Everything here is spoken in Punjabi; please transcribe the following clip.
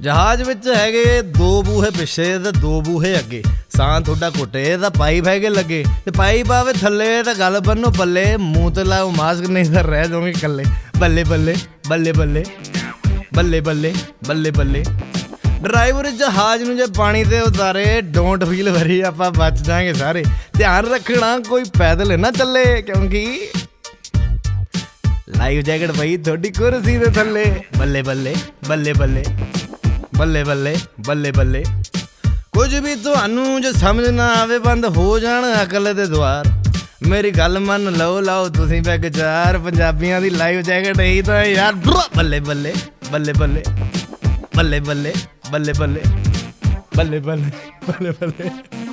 ਜਹਾਜ਼ ਵਿੱਚ ਹੈਗੇ, ਦੋ ਬੂਹੇ ਪਿੱਛੇ ਤੇ ਦੋ ਬੂਹੇ ਅੱਗੇ। ਸਾਂ ਤੁਹਾਡਾ ਘੁੱਟੇ ਤਾਂ ਪਾਈਪ ਹੈਗੇ ਲੱਗੇ। ਤੇ ਪਾਈਪ ਆਵੇ ਥੱਲੇ ਤਾਂ ਗੱਲ ਬੰਨੋ ਬੱਲੇ। ਮੂੰਹ ਤੇ ਲਾਓ ਮਾਸਕ, ਨਹੀਂ ਤਾਂ ਰਹਿ ਜਾਓਗੇ ਇਕੱਲੇ। ਬੱਲੇ ਬੱਲੇ ਬੱਲੇ ਬੱਲੇ ਬੱਲੇ ਬੱਲੇ ਬੱਲੇ ਬੱਲੇ। ਡਰਾਈਵਰ ਜਹਾਜ਼ ਨੂੰ ਜੇ ਪਾਣੀ ਤੇ ਉਤਾਰੇ ਡੋਂਟ ਫੀਲ ਵਰੀ ਆਪਾਂ ਬਚ ਜਾਾਂਗੇ ਸਾਰੇ। ਧਿਆਨ ਰੱਖਣਾ, ਕੋਈ ਪੈਦਲ ਨਾ ਚੱਲੇ, ਕਿਉਂਕਿ ਲਾਈਵ ਜੈਕਟ ਪਈ ਤੁਹਾਡੀ ਕੁਰਸੀ ਦੇ ਥੱਲੇ। ਬੱਲੇ ਬੱਲੇ ਬੱਲੇ ਬੱਲੇ। ਬੱਲੇ ਬੱਲੇ ਬੱਲੇ ਬੱਲੇ। ਕੁਝ ਵੀ ਤੁਹਾਨੂੰ ਜੇ ਸਮਝ ਨਾ ਆਵੇ, ਬੰਦ ਹੋ ਜਾਣ ਅਕਲ ਦੇ ਦਵਾਰ ਮੇਰੀ ਗੱਲ ਮੰਨ ਲਓ, ਲਾਓ ਤੁਸੀਂ ਬੈਗ ਚਾਰ। ਪੰਜਾਬੀਆਂ ਦੀ ਲਾਈਵ ਜੈਕਟ ਇਹੀ ਤਾਂ ਯਾਰ। ਬੱਲੇ ਬੱਲੇ ਬੱਲੇ ਬੱਲੇ ਬੱਲੇ ਬੱਲੇ ਬੱਲੇ ਬੱਲੇ ਬੱਲੇ ਬੱਲੇ ਬੱਲੇ ਬੱਲੇ।